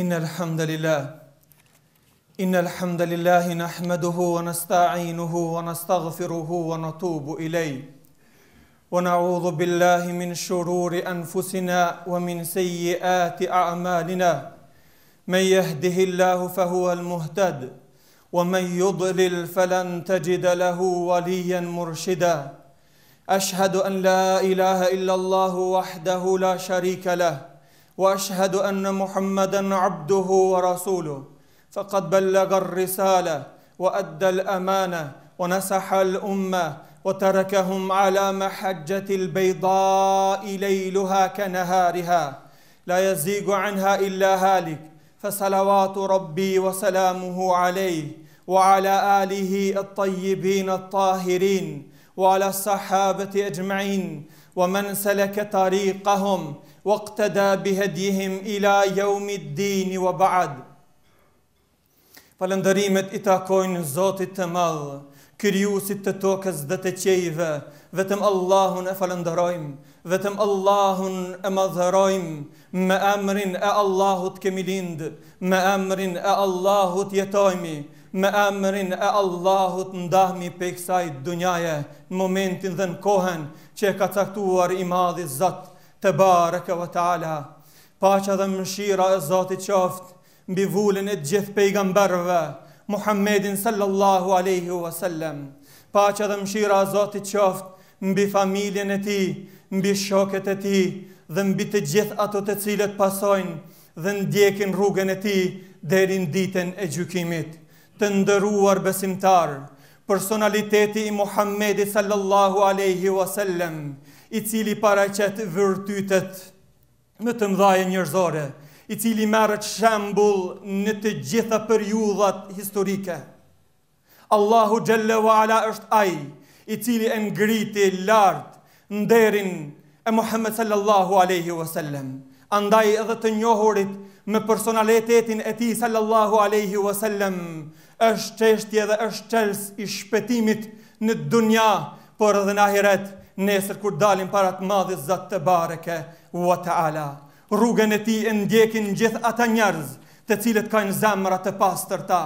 إن الحمد لله إن الحمد لله نحمده ونستعينه ونستغفره ونتوب إليه ونعوذ بالله من شرور انفسنا ومن سيئات اعمالنا من يهده الله فهو المهتد ومن يضلل فلن تجد له وليا مرشدا اشهد ان لا اله الا الله وحده لا شريك له واشهد ان محمدا عبده ورسوله فقد بلغ الرساله وادى الامانه ونسح الامه وتركهم على محجة البيضاء ليلها كنهارها لا يزيغ عنها إلا هالك فصلوات ربي وسلامه عليه وعلى آله الطيبين الطاهرين وعلى الصحابة أجمعين ومن سلك طريقهم واقتدى بهديهم إلى يوم الدين وبعد Falënderimet i takojnë Zotit të Madh, Krijuesit të tokës dhe të qiejve, vetëm Allahun e falënderojmë, vetëm Allahun e madhërojmë, me emrin e Allahut kemi lind, me emrin e Allahut jetojmi, me emrin e Allahut ndahmi prej kësaj dunjaje, në momentin dhe në kohen që e ka caktuar i madhi Zot, Tebareke ve Teala. Paqja dhe mëshira e Zotit qoftë Mbi vulën e të gjithë pejgamberëve, Muhammedin sallallahu alejhi ue sellem, paqja dhe mëshira e Zotit qoftë mbi familjen e tij, mbi shokët e tij dhe mbi të gjithë ato të cilët pasojnë dhe ndjekin rrugën e tij deri në ditën e gjykimit. Të nderuar besimtarë, personaliteti i Muhammedit sallallahu alejhi ue sellem, i cili paraqet virtytet, më të mdhaja njerëzore, i cili merret shembull në të gjitha periudhat historike. Allahu xhalla wa ala është ai i cili e ngriti lart nderin e Muhammed sallallahu alaihi wasallam. Andaj edhe të njohurit me personalitetin e tij sallallahu alaihi wasallam është çështje dhe është çelës i shpëtimit në dunja por edhe në ahiret, nesër kur dalim para të madhit Zot tebareke wa taala. Rrugën e tij e ndjekin gjithë ata njerëz të cilët kanë zemra të pastërta,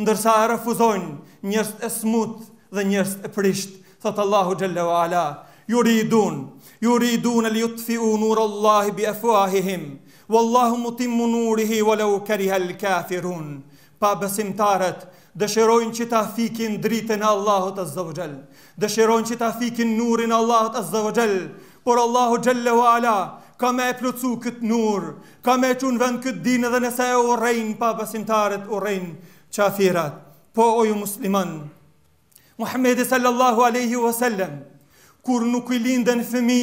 ndërsa e refuzojnë njerëzt e smut dhe njerëzt e prisht, thot Allahu xhalla wa ala. Juridun, juridun li yutfi'u nur Allahi bi afwahihim. Wallahu mutimmu nurihi walau kariha al-kafirun. Pabesimtarët dëshirojnë që ta fikin dritën e Allahut azza wa xhall, dëshirojnë që ta fikin nurin e Allahut azza wa xhall, por Allahu xhalla wa ala ka me e plotësu këtë nur, ka me e çu në vend këtë din edhe nëse e urrejnë pabesimtarët, urrejnë qafirat. Po o ju musliman, Muhammedi sallallahu aleyhi wa sallam, kur nuk i linden fëmi,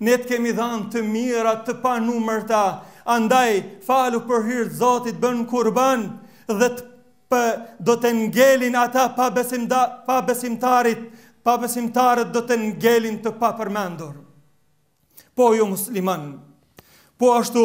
Ne të kemi dhanë të mira të panumërta, andaj falu për hir të Zotit bën kurban dhe të pë do të ngelin ata pabesimta, pabesimtarit, pabesimtarët do të ngelin të papërmendur. Po o ju musliman, po ashtu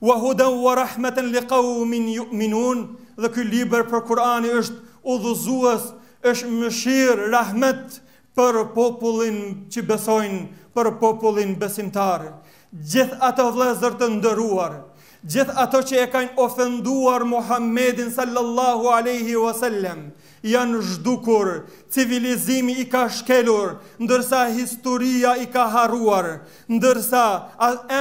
Wa hudan wa rahmatan li qaumin yu'minun, dhe ky libër pra Kur'ani është udhëzues, është mëshirë, rahmet për popullin që besojnë, për popullin besimtar. Gjithë ato vëllezër të nderuar, gjithë ato që e kanë ofenduar Muhammedin sallallahu alaihi wasallam, Janë zhdukur, civilizimi i ka shkelur, ndërsa historia i ka harruar, ndërsa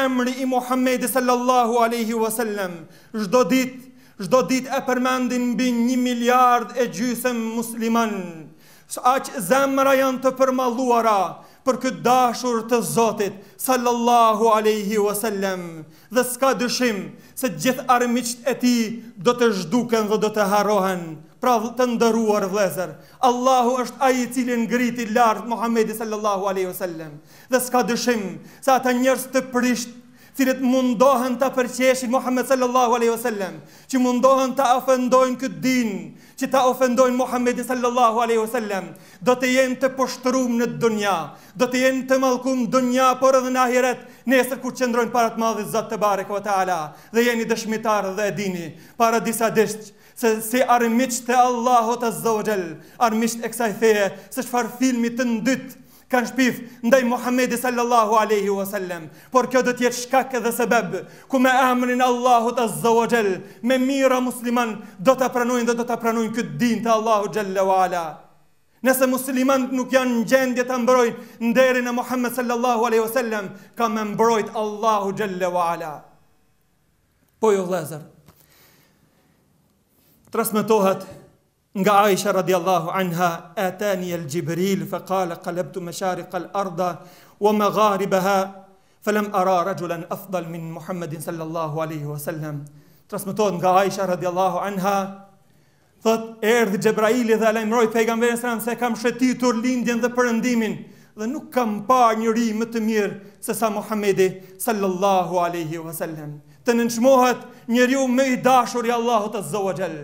emri i Muhammedit sallallahu alaihi wasallam çdo ditë çdo ditë e përmendin mbi një miliard e gjysëm muslimanë. Aq zemra janë të përmalluara për këtë dashur të Zotit sallallahu alaihi wasallam. Dhe s'ka dyshim se gjithë armiqtë e tij do të zhduken dhe do të harrohen. Pra, të nderuar vëllezër, Allahu është Ai i cili ngriti lart Muhamedin sallallahu alejhi ve sellem. Dhe s'ka dyshim se ata njerëz të prishtë të cilët mundohen ta përqeshin Muhammed sallallahu alaihi wasallam, që mundohen ta ofendojnë këtë din, që ta ofendojnë Muhammedin sallallahu alaihi wasallam, do të jenë të poshtrum në dunja, do të jenë të mallkum në dunja por edhe në ahiret, nesër kur qëndrojnë para të Madhit Zot tebareke ve teala. Dhe jeni dëshmitarë dhe e dini para disa ditësh se si armiqtë e Allahut azza wa jall, armiqtë e kësaj feje, se çfarë filmi të ndytë kanë shpif ndaj Muhamedit sallallahu alaihi wasallam, por kjo do të jetë shkak dhe sebeb ku me emrin e Allahut azza wa jall, me mijëra muslimanë do ta pranojnë dhe do ta pranojnë këtë din të Allahut xhalla wa ala. Nëse muslimanët nuk janë në gjendje ta mbrojnë nderin e Muhamedit sallallahu alaihi wasallam, ka me mbrojt Allahu xhalla wa ala. Po ju vëllezër. Transmetohet Nga Aisha radiallahu anha, Atani el Jibril fe kale kalebtu mesharik el arda wa megharibeha fe lem ara rajulen efdal min Muhammedin sallallahu aleyhi wa sallam. Transmetohet nga Aisha radiallahu anha, thotë, erdhi Xhebraili dhe e lajmëroi pejgamberin sallam se kam shëtitur lindjen dhe perëndimin dhe nuk kam parë njeri më të mirë se sa Muhammedi sallallahu aleyhi wa sallam. Të nënçmohet njeriu më i dashur i Allahut azza wa jall.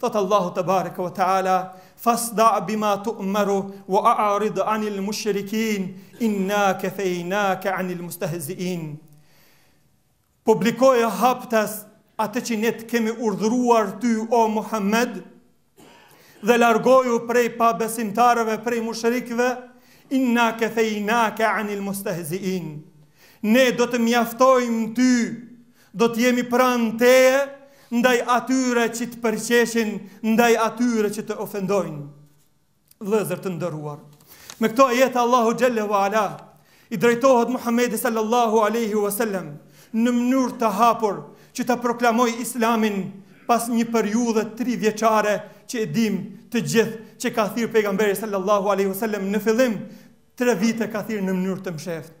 Thotë Allahu tebareke ve teala, Fasda' bima tu'maru wa a'rid 'anil mushrikin, inna kefejnake 'anil mustehzi'in. Publikoje haptas atë që ne të kemi urdhëruar ty o Muhammed dhe largoju prej pabesimtarëve prej mushrikëve inna kefejnake anil mustehziin ne do të mjaftojmë ty Do të jemi pranë teje ndaj atyre që të përqeshin, ndaj atyre që të ofendojnë. Vëllezër të nderuar. Me këto ajete Allahu xhelle ve ala i drejtohet Muhamedit sallallahu alaihi wasallam në mënyrë të hapur që ta proklamojë Islamin pas një periudhe 3 vjeçare që e dimë të gjithë që ka thirr pejgamberi sallallahu alaihi wasallam në fillim 3 vite ka thirr në mënyrë të msheftë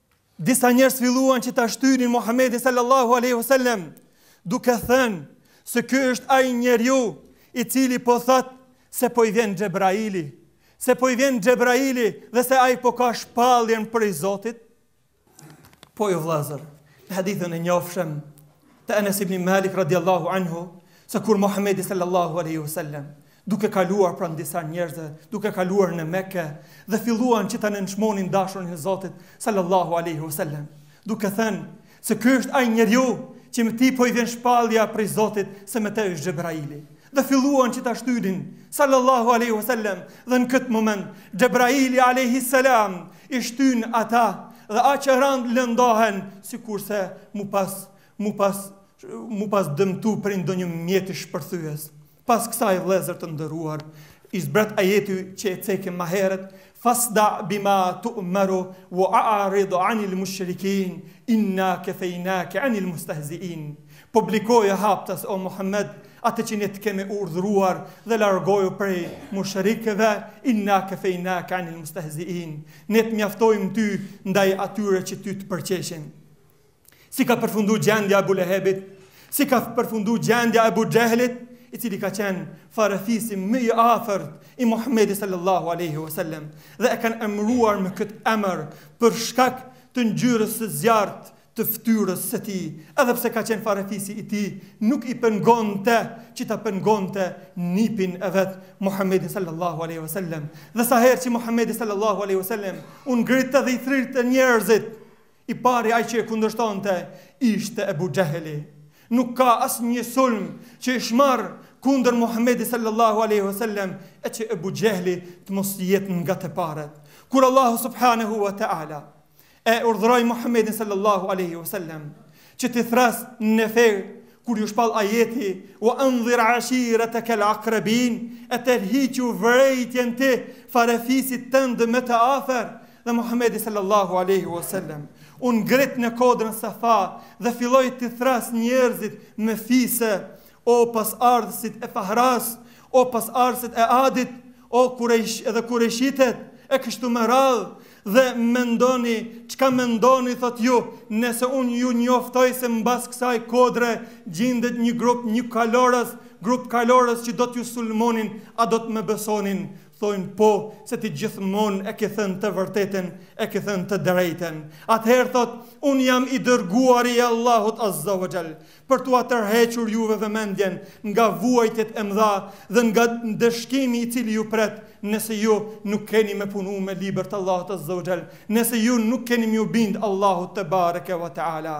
Disa njerëz filluan që ta shtynin Muhamedin sallallahu alaihi wasallam, duke thënë se ky është ai njeriu i cili po thotë se po i vjen Xhebraili, se po i vjen Xhebraili dhe se ai po ka shpalljen prej Zotit. Po ju vëllazër, në hadithin e njofshëm të Anas ibn Malik radiallahu anhu, se kur Muhamedi sallallahu alaihi wasallam duke kaluar pranë disa njerëzve, duke kaluar në Mekë dhe filluan që ta nënçmonin dashurin e Zotit sallallahu alaihi wasallam, duke thënë se ky është ai njeriu që te ti po i vjen shpallja prej Zotit se me të është Xhebraili. Dhe filluan që ta shtynin sallallahu alaihi wasallam dhe në këtë moment Xhebraili alaihi salam i shtyn ata dhe aq rand lëndohen sikurse m'u pas m'u pas m'u pas dëmtu prej ndonjë mjeti shpërthyes. Pas kësaj vëllezër të nderuar, i zbret ajeti që e cekëm më herët, Fasda' bima tu'maru wa a'rid 'anil mushrikin, inna kefejnake 'anil mustehzi'in. Publikoje haptas o Muhammed atë që ne të kemi urdhëruar dhe largohu prej mushrikëve, inna kefejnake 'anil mustehzi'in. Ne të mjaftojmë ty ndaj atyre që ty të përqeshin. Si ka përfundu gjendja e Ebu Lehebit? Si ka përfundu gjendja e Ebu Xhehlit? i cili ka qenë farefisi më i afërt i Muhamedit sallallahu alaihi wasallam dhe e kanë emëruar me këtë emër për shkak të ngjyrës së zjarrtë të fytyrës së tij, edhe pse ka qenë farefisi i tij, nuk i pengonte që ta pengonte nipin e vet Muhamedin sallallahu alaihi wasallam. Dhe sa herë që Muhamedi sallallahu alaihi wasallam u ngrite dhe i thirrte njerëzit, I pari ai që e kundërshtonte ishte Ebu Xhehli. Nuk ka asnjë sulm që është marrë kundër Muhammedit sallallahu alejhi ve sellem e që Ebu Xhehli të mos jetë nga të parët. Kur Allahu subhanehu ve teala e urdhëroi Muhammedin sallallahu alejhi ve sellem që t'i thrrasë në fe kur iu shpall ajeti wa anzir ashiratak al aqrabin e tërhiqu vërejtjen ti farefisit tënd më të afër Dhe Muhamedi sallallahu alaihi wasallam u ngrit në kodrën Safa dhe filloi t'i thrrasë njerëzit me fise, o pasardhësit e Fahras, o pasardhësit e Adit, o kurejsh edhe kurejshitet, e kështu me radhë, dhe mendoni, çka mendoni, thotë ju, nëse unë ju njoftoj se mbas kësaj kodre, gjindet një grup një kalorës, grup kalorës që do t'ju sulmonin, a do t'më besonin, Thojnë po, se ti gjithmonë e ke thënë të vërtetën, e ke thënë të drejtën. Atëherë thotë, unë jam i dërguar i Allahut Azza wa Jall, për t'ua tërhequr juve vëmendjen nga vuajtjet e mdha dhe nga ndëshkimi i cili ju pret, nëse ju nuk keni me punu me libër të Allahut Azza wa Jall, nëse ju nuk keni me iu bind Allahut tebareke wa taala.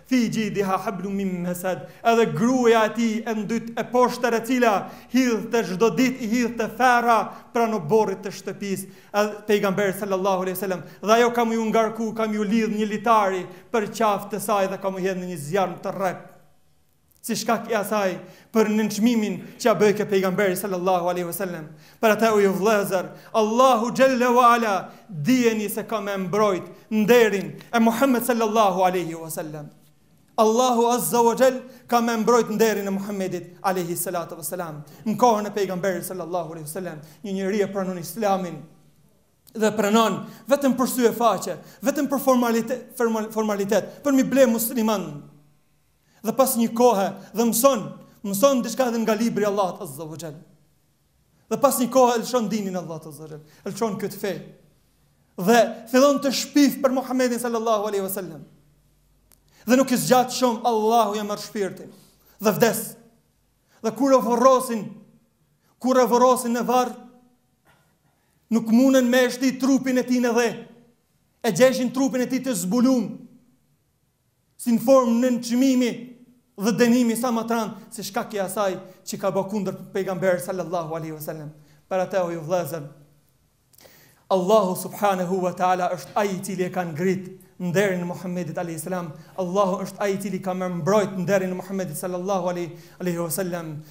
Fi xhidiha hablum min mesed, edhe gruaja e tij e ndytë e poshtër e cila hidhte çdo ditë i hidhte ferra pranë oborrit të shtëpisë së Pejgamberit sallallahu alejhi ve selem dhe ajo ka me iu ngarku ka me iu lidh një litar për qafë të saj dhe ka me u hedh në një zjarm të rreptë. si shkak i asaj për nënçmimin që ia bëjke pejgamberit sallallahu alaihi wasallam për ata o ju vëllezër Allahu xhelle wa ala dijeni se ka me e mbrojt nderin e Muhammed sallallahu alaihi wasallam Allahu azza wa jall ka me e mbrojt nderin e Muhammedit alaihi salatu wasalam në kohën e pejgamberit sallallahu alaihi wasallam një njeri e pranon islamin dhe e pranon vetëm për sy e faqe vetëm për formalitet formalitet për me i ble musliman dhe pas një kohe dhe mëson, mëson diçka edhe nga libri i Allahut Azza wa Jall. Dhe pas një kohe lëshon dinin e Allahut Azza wa Jall, lëshon këtë fe. Dhe fillon të shpif për Muhamedin sallallahu alaihi wasallam. Dhe nuk i zgjat shumë Allahu ja merr shpirtin dhe vdes. Dhe kur e vorrosin, kur e vorrosin në varr, nuk munën me e shti trupin e tij në dhe. E gjeshin trupin e tij të zbulum si në formë nënçmimi dhe dënimi sa ma t'rand si shkak i asaj që ka ba kundër pejgamberit sallallahu alejhi ve sellem për ate o ju vllezër Allahu subhanehu ve teala është ai i cili e ka ngrit nderin e Muhammedit alejhi selam Allahu është ai i cili ka me e mbrojt nderin e Muhammedit sallallahu alejhi ve sellem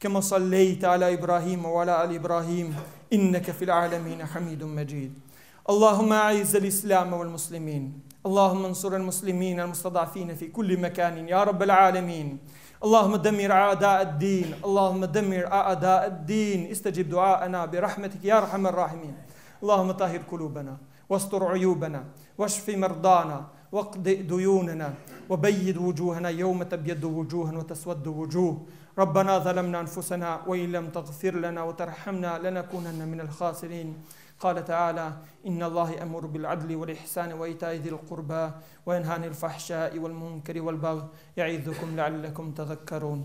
كما صليت على ابراهيم وعلى ال ابراهيم انك في العالمين حميد مجيد اللهم اعز الاسلام والمسلمين اللهم انصر المسلمين المستضعفين في كل مكان يا رب العالمين اللهم دمر اعداء الدين اللهم دمر اعداء الدين استجب دعاءنا برحمتك يا ارحم الراحمين اللهم طهر قلوبنا واستر عيوبنا واشف مرضانا واقض ديوننا وبيد وجوهنا يوم تبيض وجوه وتسود وجوه ربنا ظلمنا انفسنا وان لم تغفر لنا وترحمنا لنكونن من الخاسرين قال تعالى ان الله يامر بالعدل والاحسان وايتاء ذي القربى وينهى عن الفحشاء والمنكر والبغي يعظكم لعلكم تذكرون